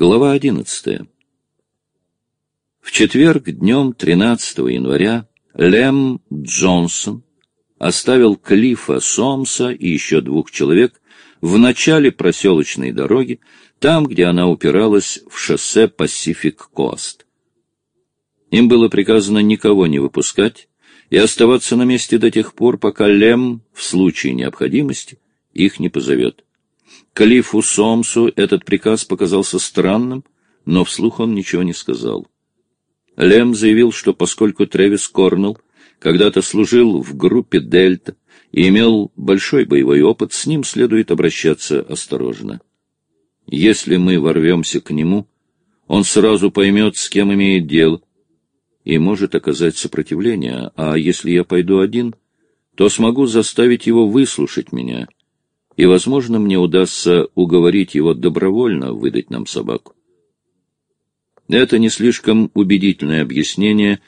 Глава одиннадцатая. В четверг днем 13 января Лем Джонсон оставил Клифа Сомса и еще двух человек в начале проселочной дороги, там, где она упиралась в шоссе Пасифик Кост. Им было приказано никого не выпускать и оставаться на месте до тех пор, пока Лем, в случае необходимости, их не позовет. Калифу Сомсу этот приказ показался странным, но вслух он ничего не сказал. Лем заявил, что поскольку Трэвис Корнелл когда-то служил в группе «Дельта» и имел большой боевой опыт, с ним следует обращаться осторожно. Если мы ворвемся к нему, он сразу поймет, с кем имеет дело, и может оказать сопротивление, а если я пойду один, то смогу заставить его выслушать меня — и, возможно, мне удастся уговорить его добровольно выдать нам собаку. Это не слишком убедительное объяснение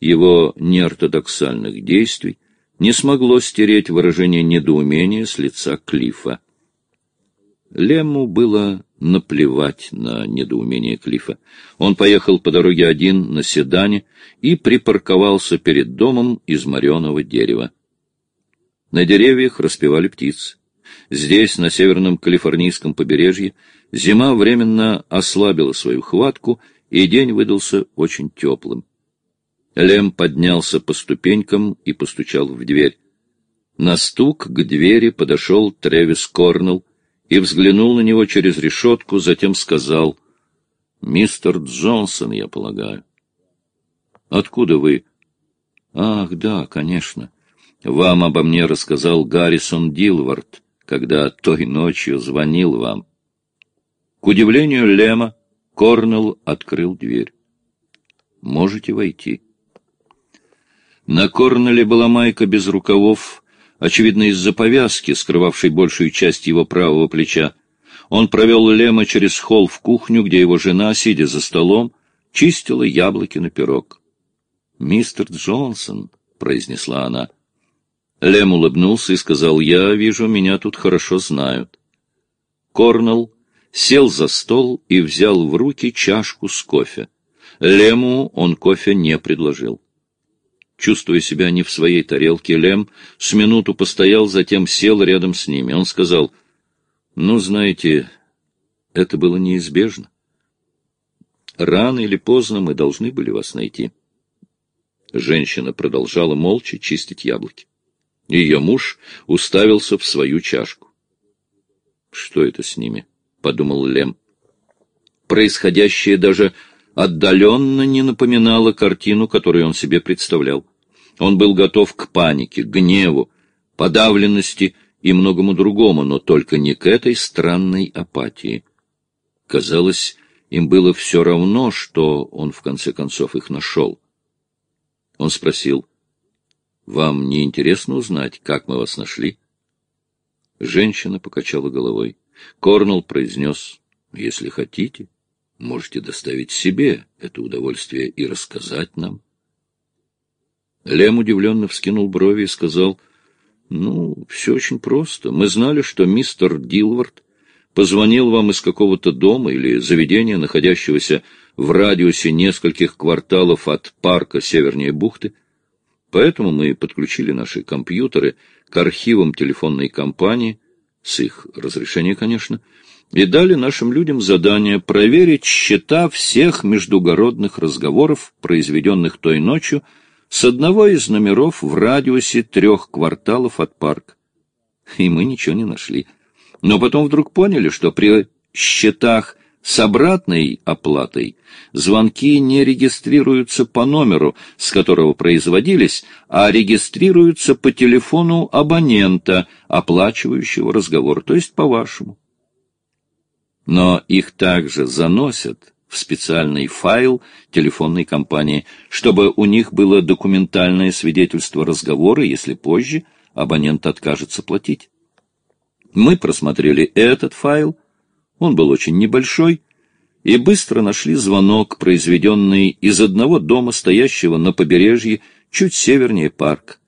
его неортодоксальных действий не смогло стереть выражение недоумения с лица Клифа. Лему было наплевать на недоумение Клифа. Он поехал по дороге один на седане и припарковался перед домом из мореного дерева. На деревьях распевали птицы. Здесь, на северном калифорнийском побережье, зима временно ослабила свою хватку, и день выдался очень теплым. Лем поднялся по ступенькам и постучал в дверь. На стук к двери подошел Тревис Корнелл и взглянул на него через решетку, затем сказал, «Мистер Джонсон, я полагаю». «Откуда вы?» «Ах, да, конечно. Вам обо мне рассказал Гаррисон Дилвард когда той ночью звонил вам. К удивлению Лема, Корнелл открыл дверь. Можете войти. На Корнелле была майка без рукавов, очевидно, из-за повязки, скрывавшей большую часть его правого плеча. Он провел Лема через холл в кухню, где его жена, сидя за столом, чистила яблоки на пирог. «Мистер Джонсон», — произнесла она, — Лем улыбнулся и сказал, «Я вижу, меня тут хорошо знают». Корнелл сел за стол и взял в руки чашку с кофе. Лему он кофе не предложил. Чувствуя себя не в своей тарелке, Лем с минуту постоял, затем сел рядом с ними. Он сказал, «Ну, знаете, это было неизбежно. Рано или поздно мы должны были вас найти». Женщина продолжала молча чистить яблоки. Ее муж уставился в свою чашку. «Что это с ними?» — подумал Лем. Происходящее даже отдаленно не напоминало картину, которую он себе представлял. Он был готов к панике, гневу, подавленности и многому другому, но только не к этой странной апатии. Казалось, им было все равно, что он в конце концов их нашел. Он спросил, вам не интересно узнать, как мы вас нашли? Женщина покачала головой. Корнелл произнес, если хотите, можете доставить себе это удовольствие и рассказать нам. Лем удивленно вскинул брови и сказал, ну, все очень просто. Мы знали, что мистер Дилвард позвонил вам из какого-то дома или заведения, находящегося в радиусе нескольких кварталов от парка севернее бухты, Поэтому мы подключили наши компьютеры к архивам телефонной компании, с их разрешения, конечно, и дали нашим людям задание проверить счета всех междугородных разговоров, произведенных той ночью, с одного из номеров в радиусе трех кварталов от парка. И мы ничего не нашли. Но потом вдруг поняли, что при счетах с обратной оплатой звонки не регистрируются по номеру, с которого производились, а регистрируются по телефону абонента, оплачивающего разговор, то есть по-вашему. Но их также заносят в специальный файл телефонной компании, чтобы у них было документальное свидетельство разговора, если позже абонент откажется платить. Мы просмотрели этот файл, он был очень небольшой, и быстро нашли звонок, произведенный из одного дома, стоящего на побережье, чуть севернее парк.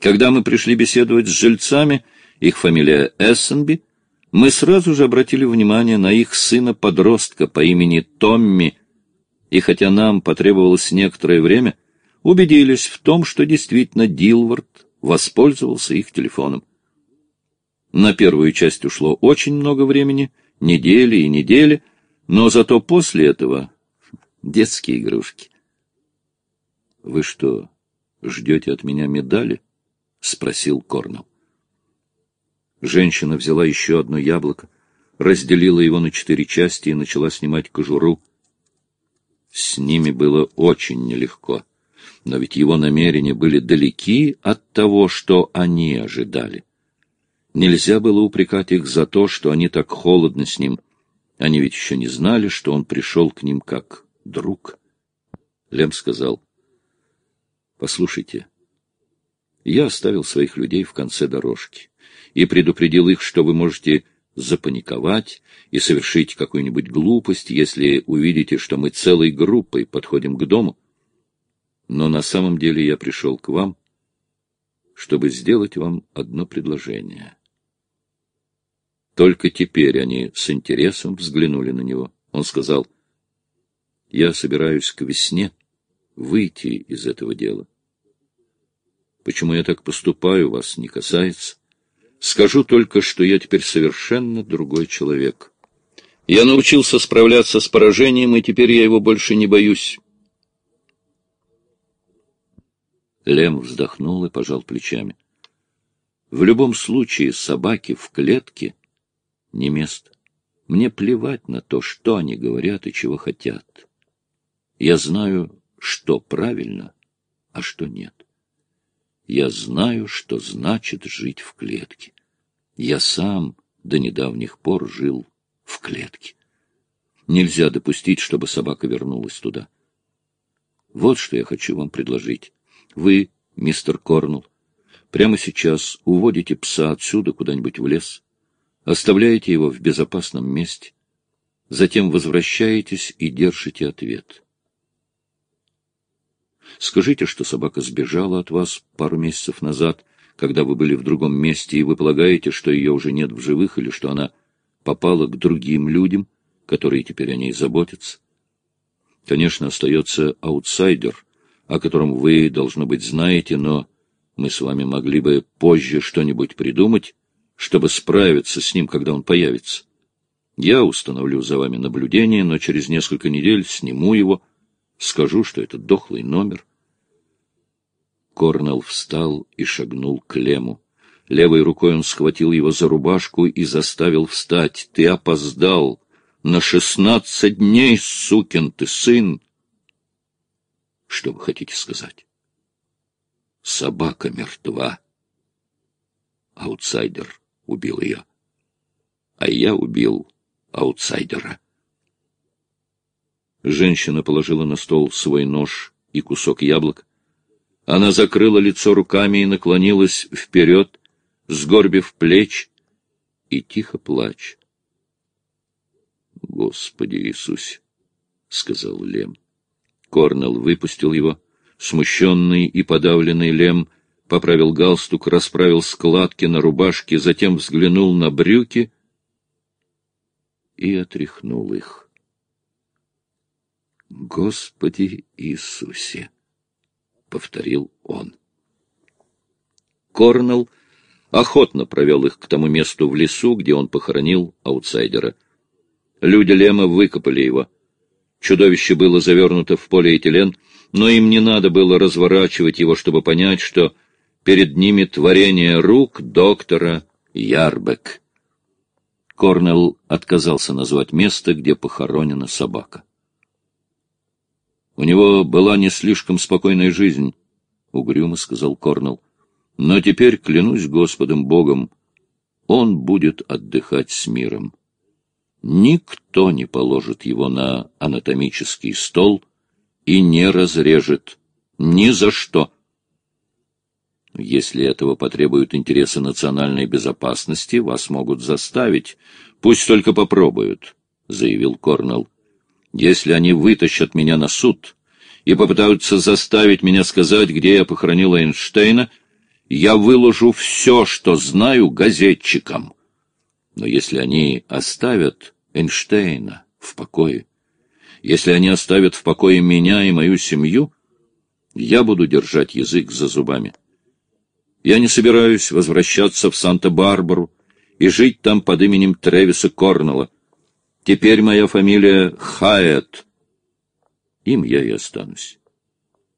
Когда мы пришли беседовать с жильцами, их фамилия Эссенби, Мы сразу же обратили внимание на их сына-подростка по имени Томми, и хотя нам потребовалось некоторое время, убедились в том, что действительно Дилвард воспользовался их телефоном. На первую часть ушло очень много времени, недели и недели, но зато после этого детские игрушки. — Вы что, ждете от меня медали? — спросил Корнелл. Женщина взяла еще одно яблоко, разделила его на четыре части и начала снимать кожуру. С ними было очень нелегко, но ведь его намерения были далеки от того, что они ожидали. Нельзя было упрекать их за то, что они так холодны с ним. Они ведь еще не знали, что он пришел к ним как друг. Лем сказал, — Послушайте, я оставил своих людей в конце дорожки и предупредил их, что вы можете запаниковать и совершить какую-нибудь глупость, если увидите, что мы целой группой подходим к дому. Но на самом деле я пришел к вам, чтобы сделать вам одно предложение. Только теперь они с интересом взглянули на него. Он сказал, «Я собираюсь к весне выйти из этого дела. Почему я так поступаю, вас не касается. Скажу только, что я теперь совершенно другой человек. Я научился справляться с поражением, и теперь я его больше не боюсь». Лем вздохнул и пожал плечами. В любом случае собаки в клетке — не место. Мне плевать на то, что они говорят и чего хотят. Я знаю, что правильно, а что нет. Я знаю, что значит жить в клетке. Я сам до недавних пор жил в клетке. Нельзя допустить, чтобы собака вернулась туда. Вот что я хочу вам предложить. Вы, мистер Корнелл, прямо сейчас уводите пса отсюда куда-нибудь в лес, Оставляете его в безопасном месте, затем возвращаетесь и держите ответ. Скажите, что собака сбежала от вас пару месяцев назад, когда вы были в другом месте, и вы полагаете, что ее уже нет в живых, или что она попала к другим людям, которые теперь о ней заботятся. Конечно, остается аутсайдер, о котором вы, должно быть, знаете, но мы с вами могли бы позже что-нибудь придумать, чтобы справиться с ним, когда он появится. Я установлю за вами наблюдение, но через несколько недель сниму его, скажу, что это дохлый номер. Корнелл встал и шагнул к Лему. Левой рукой он схватил его за рубашку и заставил встать. «Ты опоздал! На шестнадцать дней, сукин ты сын!» «Что вы хотите сказать?» «Собака мертва!» «Аутсайдер!» Убил ее. А я убил аутсайдера. Женщина положила на стол свой нож и кусок яблок. Она закрыла лицо руками и наклонилась вперед, сгорбив плеч и тихо плачь. «Господи Иисусе!» — сказал Лем. Корнел выпустил его. Смущенный и подавленный Лем поправил галстук, расправил складки на рубашке, затем взглянул на брюки и отряхнул их. «Господи Иисусе!» — повторил он. Корнелл охотно провел их к тому месту в лесу, где он похоронил аутсайдера. Люди Лема выкопали его. Чудовище было завернуто в полиэтилен, но им не надо было разворачивать его, чтобы понять, что Перед ними творение рук доктора Ярбек. Корнелл отказался назвать место, где похоронена собака. У него была не слишком спокойная жизнь, — угрюмо сказал Корнелл. Но теперь, клянусь Господом Богом, он будет отдыхать с миром. Никто не положит его на анатомический стол и не разрежет. Ни за что. Если этого потребуют интересы национальной безопасности, вас могут заставить. Пусть только попробуют, — заявил Корнелл. Если они вытащат меня на суд и попытаются заставить меня сказать, где я похоронил Эйнштейна, я выложу все, что знаю, газетчикам. Но если они оставят Эйнштейна в покое, если они оставят в покое меня и мою семью, я буду держать язык за зубами. Я не собираюсь возвращаться в Санта-Барбару и жить там под именем Тревиса Корнелла. Теперь моя фамилия Хайет. Им я и останусь.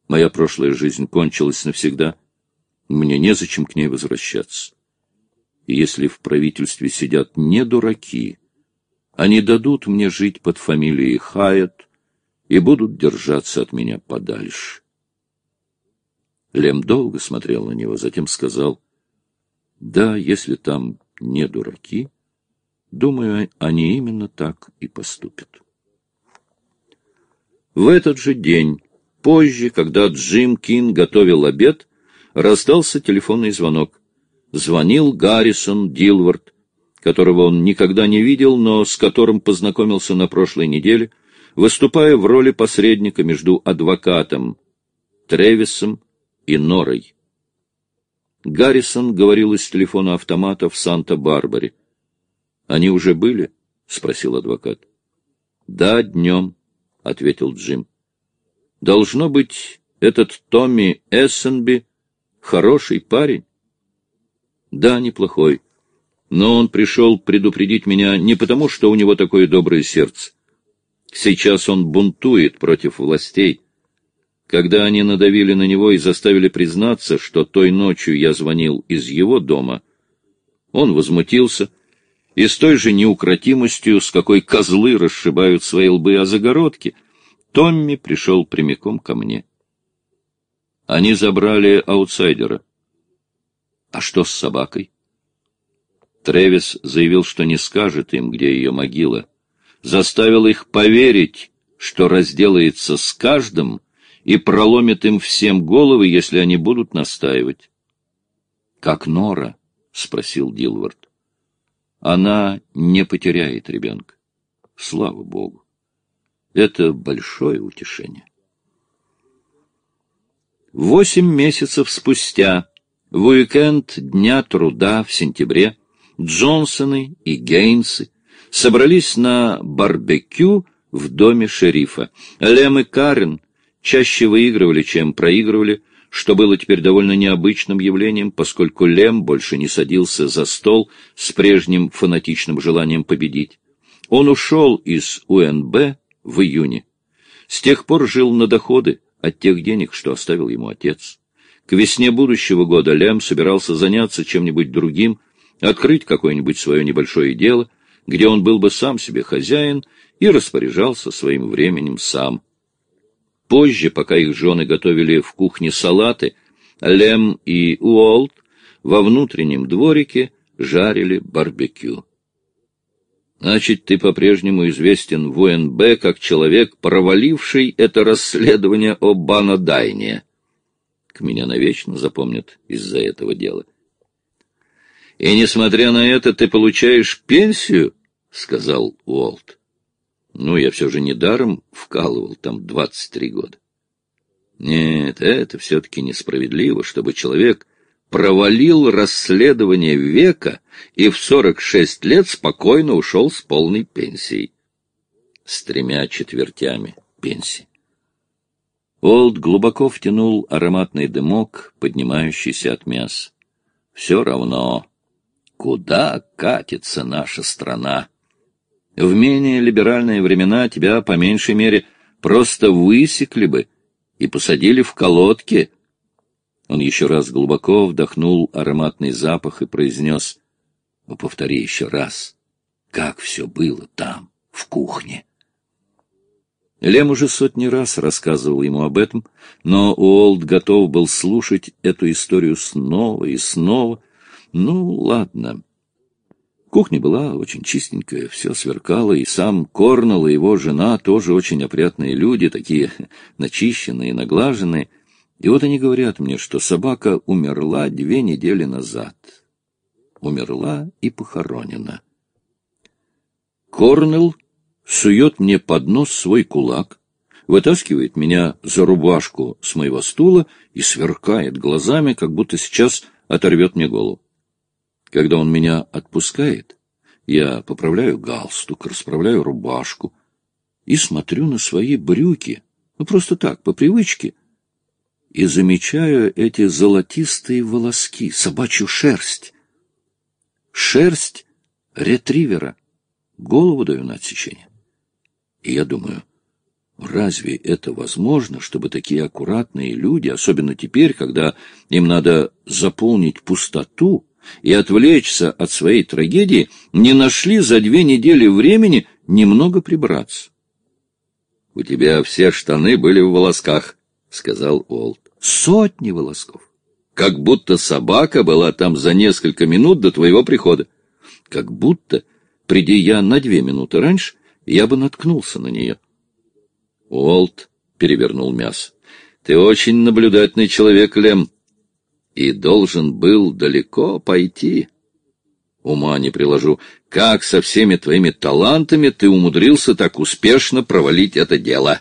Моя прошлая жизнь кончилась навсегда. Мне незачем к ней возвращаться. И если в правительстве сидят не дураки, они дадут мне жить под фамилией Хайет и будут держаться от меня подальше. Лем долго смотрел на него, затем сказал, «Да, если там не дураки, думаю, они именно так и поступят». В этот же день, позже, когда Джим Кин готовил обед, раздался телефонный звонок. Звонил Гаррисон Дилвард, которого он никогда не видел, но с которым познакомился на прошлой неделе, выступая в роли посредника между адвокатом Тревисом и Норой. Гаррисон говорил из телефона автомата в Санта-Барбаре. «Они уже были?» — спросил адвокат. «Да, днем», — ответил Джим. «Должно быть, этот Томми Эссенби хороший парень?» «Да, неплохой. Но он пришел предупредить меня не потому, что у него такое доброе сердце. Сейчас он бунтует против властей» Когда они надавили на него и заставили признаться, что той ночью я звонил из его дома, он возмутился и с той же неукротимостью, с какой козлы расшибают свои лбы о загородке, Томми пришел прямиком ко мне. Они забрали аутсайдера. А что с собакой? Тревис заявил, что не скажет им, где ее могила. Заставил их поверить, что разделается с каждым, и проломит им всем головы, если они будут настаивать. — Как Нора? — спросил Дилвард. — Она не потеряет ребенка. Слава Богу. Это большое утешение. Восемь месяцев спустя, в уикенд Дня труда в сентябре, Джонсоны и Гейнсы собрались на барбекю в доме шерифа. Лем и Карен чаще выигрывали, чем проигрывали, что было теперь довольно необычным явлением, поскольку Лем больше не садился за стол с прежним фанатичным желанием победить. Он ушел из УНБ в июне. С тех пор жил на доходы от тех денег, что оставил ему отец. К весне будущего года Лем собирался заняться чем-нибудь другим, открыть какое-нибудь свое небольшое дело, где он был бы сам себе хозяин и распоряжался своим временем сам. Позже, пока их жены готовили в кухне салаты, Лем и Уолт во внутреннем дворике жарили барбекю. Значит, ты по-прежнему известен в УНБ как человек, проваливший это расследование о Банадайне. К меня навечно запомнят из-за этого дела. И, несмотря на это, ты получаешь пенсию, — сказал Уолт. Ну, я все же недаром вкалывал там двадцать три года. Нет, это все-таки несправедливо, чтобы человек провалил расследование века и в сорок шесть лет спокойно ушел с полной пенсией. С тремя четвертями пенсии. Олд глубоко втянул ароматный дымок, поднимающийся от мяса. Все равно, куда катится наша страна? В менее либеральные времена тебя, по меньшей мере, просто высекли бы и посадили в колодки. Он еще раз глубоко вдохнул ароматный запах и произнес, ну, повтори еще раз, как все было там, в кухне. Лем уже сотни раз рассказывал ему об этом, но Уолт готов был слушать эту историю снова и снова. Ну, ладно. Кухня была очень чистенькая, все сверкало, и сам Корнелл и его жена тоже очень опрятные люди, такие начищенные, наглаженные. И вот они говорят мне, что собака умерла две недели назад. Умерла и похоронена. Корнелл сует мне под нос свой кулак, вытаскивает меня за рубашку с моего стула и сверкает глазами, как будто сейчас оторвет мне голову. Когда он меня отпускает, Я поправляю галстук, расправляю рубашку и смотрю на свои брюки, ну просто так, по привычке, и замечаю эти золотистые волоски, собачью шерсть. Шерсть ретривера. Голову даю на отсечение. И я думаю, разве это возможно, чтобы такие аккуратные люди, особенно теперь, когда им надо заполнить пустоту и отвлечься от своей трагедии, не нашли за две недели времени немного прибраться? — У тебя все штаны были в волосках, — сказал Олд. — Сотни волосков. Как будто собака была там за несколько минут до твоего прихода. Как будто, приди я на две минуты раньше, я бы наткнулся на нее. Уолт перевернул мясо. — Ты очень наблюдательный человек, Лем, и должен был далеко пойти. Ума не приложу. Как со всеми твоими талантами ты умудрился так успешно провалить это дело?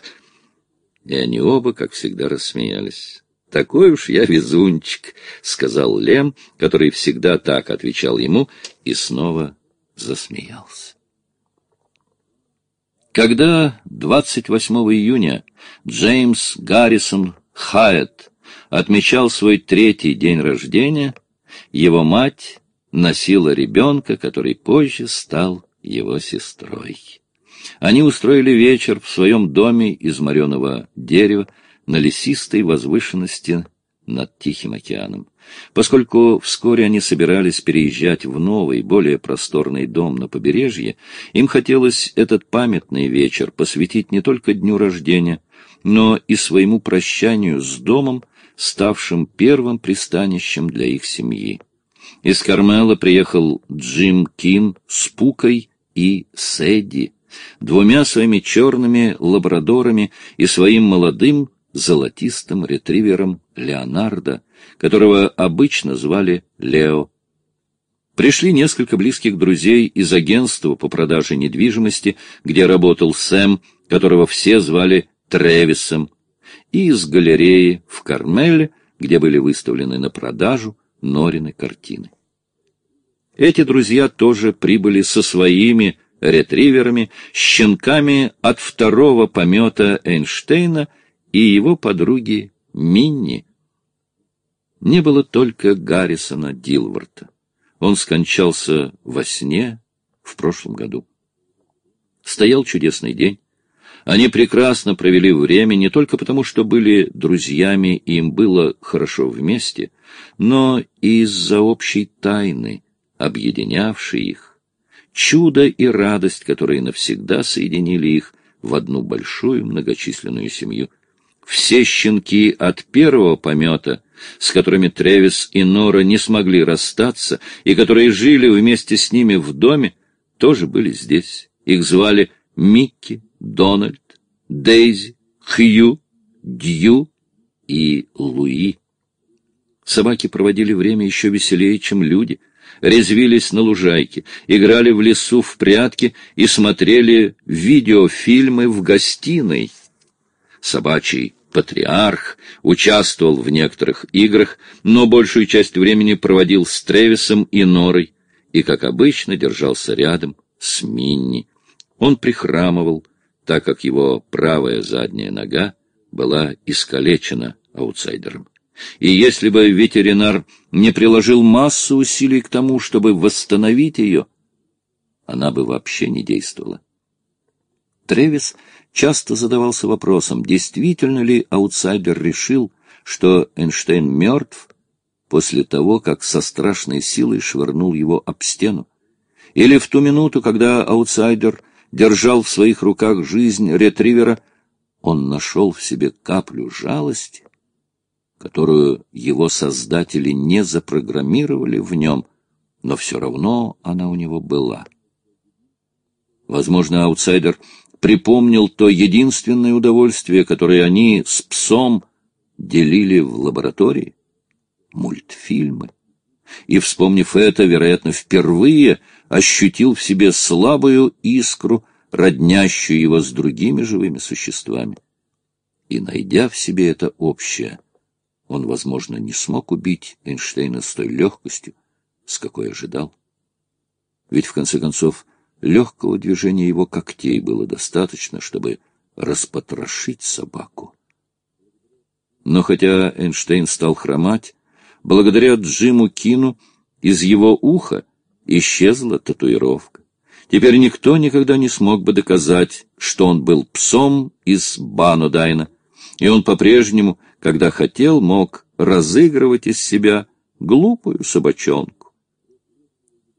И они оба, как всегда, рассмеялись. — Такой уж я везунчик, — сказал Лем, который всегда так отвечал ему, и снова засмеялся. Когда 28 июня Джеймс Гаррисон Хайет отмечал свой третий день рождения, его мать носила ребенка, который позже стал его сестрой. Они устроили вечер в своем доме из мореного дерева на лесистой возвышенности над Тихим океаном. Поскольку вскоре они собирались переезжать в новый, более просторный дом на побережье, им хотелось этот памятный вечер посвятить не только дню рождения, но и своему прощанию с домом, ставшим первым пристанищем для их семьи. Из Кармела приехал Джим Кин с Пукой и Сэдди, двумя своими черными лабрадорами и своим молодым золотистым ретривером Леонардо, которого обычно звали Лео. Пришли несколько близких друзей из агентства по продаже недвижимости, где работал Сэм, которого все звали Тревисом, и из галереи в Кармеле, где были выставлены на продажу Норины картины. Эти друзья тоже прибыли со своими ретриверами, щенками от второго помета Эйнштейна и его подруги Минни. Не было только Гаррисона Дилворта. Он скончался во сне в прошлом году. Стоял чудесный день. Они прекрасно провели время не только потому, что были друзьями и им было хорошо вместе, но и из-за общей тайны, объединявшей их, чудо и радость, которые навсегда соединили их в одну большую многочисленную семью. Все щенки от первого помета, с которыми Тревис и Нора не смогли расстаться, и которые жили вместе с ними в доме, тоже были здесь. Их звали Микки, Дональд, Дейзи, Хью, Дью и Луи. Собаки проводили время еще веселее, чем люди, резвились на лужайке, играли в лесу в прятки и смотрели видеофильмы в гостиной. Собачий патриарх, участвовал в некоторых играх, но большую часть времени проводил с Тревисом и Норой, и, как обычно, держался рядом с Минни. Он прихрамывал, так как его правая задняя нога была искалечена аутсайдером. И если бы ветеринар не приложил массу усилий к тому, чтобы восстановить ее, она бы вообще не действовала. Тревис часто задавался вопросом, действительно ли аутсайдер решил, что Эйнштейн мертв после того, как со страшной силой швырнул его об стену, или в ту минуту, когда аутсайдер держал в своих руках жизнь ретривера, он нашел в себе каплю жалости, которую его создатели не запрограммировали в нем, но все равно она у него была. Возможно, аутсайдер припомнил то единственное удовольствие, которое они с псом делили в лаборатории — мультфильмы. И, вспомнив это, вероятно, впервые ощутил в себе слабую искру, роднящую его с другими живыми существами. И, найдя в себе это общее, он, возможно, не смог убить Эйнштейна с той легкостью, с какой ожидал. Ведь, в конце концов, легкого движения его когтей было достаточно, чтобы распотрошить собаку. Но хотя Эйнштейн стал хромать, благодаря Джиму Кину из его уха исчезла татуировка. Теперь никто никогда не смог бы доказать, что он был псом из Банудайна, и он по-прежнему, когда хотел, мог разыгрывать из себя глупую собачонку.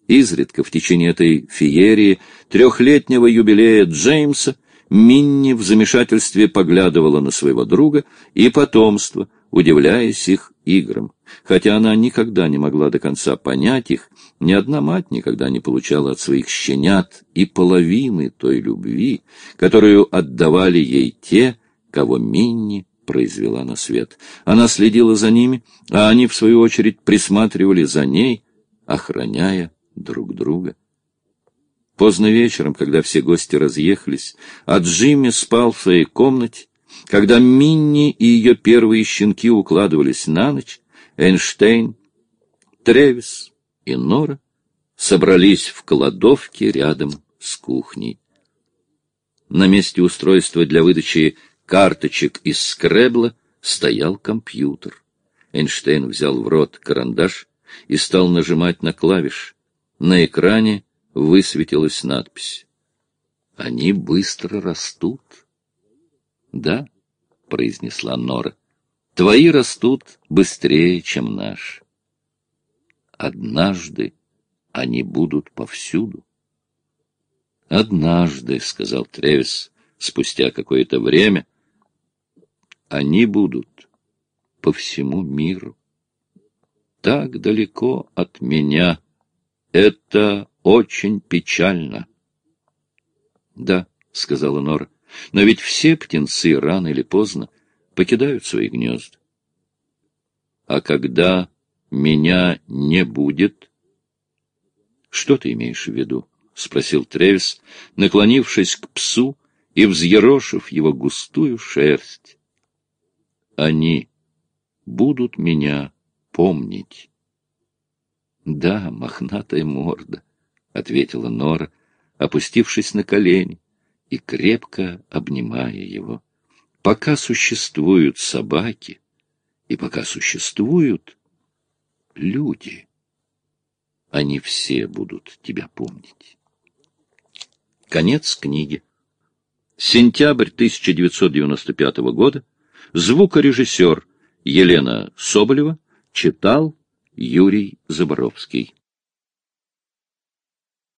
Изредка в течение этой феерии трехлетнего юбилея Джеймса Минни в замешательстве поглядывала на своего друга и потомство, удивляясь их играм. Хотя она никогда не могла до конца понять их, ни одна мать никогда не получала от своих щенят и половины той любви, которую отдавали ей те, кого Минни произвела на свет. Она следила за ними, а они, в свою очередь, присматривали за ней, охраняя друг друга. Поздно вечером, когда все гости разъехались, а Джимми спал в своей комнате, когда Минни и ее первые щенки укладывались на ночь, Эйнштейн, Тревис и Нора собрались в кладовке рядом с кухней. На месте устройства для выдачи карточек из скребла стоял компьютер. Эйнштейн взял в рот карандаш и стал нажимать на клавиш. На экране высветилась надпись. «Они быстро растут». «Да», — произнесла Нора, — «твои растут быстрее, чем наш. Однажды они будут повсюду». «Однажды», — сказал Тревис, спустя какое-то время, — «они будут по всему миру. Так далеко от меня. Это очень печально. — Да, — сказала Нора, — но ведь все птенцы рано или поздно покидают свои гнезда. — А когда меня не будет? — Что ты имеешь в виду? — спросил Тревис, наклонившись к псу и взъерошив его густую шерсть. — Они будут меня помнить. — Да, мохнатая морда. — ответила Нора, опустившись на колени и крепко обнимая его. «Пока существуют собаки, и пока существуют люди, они все будут тебя помнить». Конец книги. Сентябрь 1995 года. Звукорежиссер Елена Соболева читал Юрий Заборовский.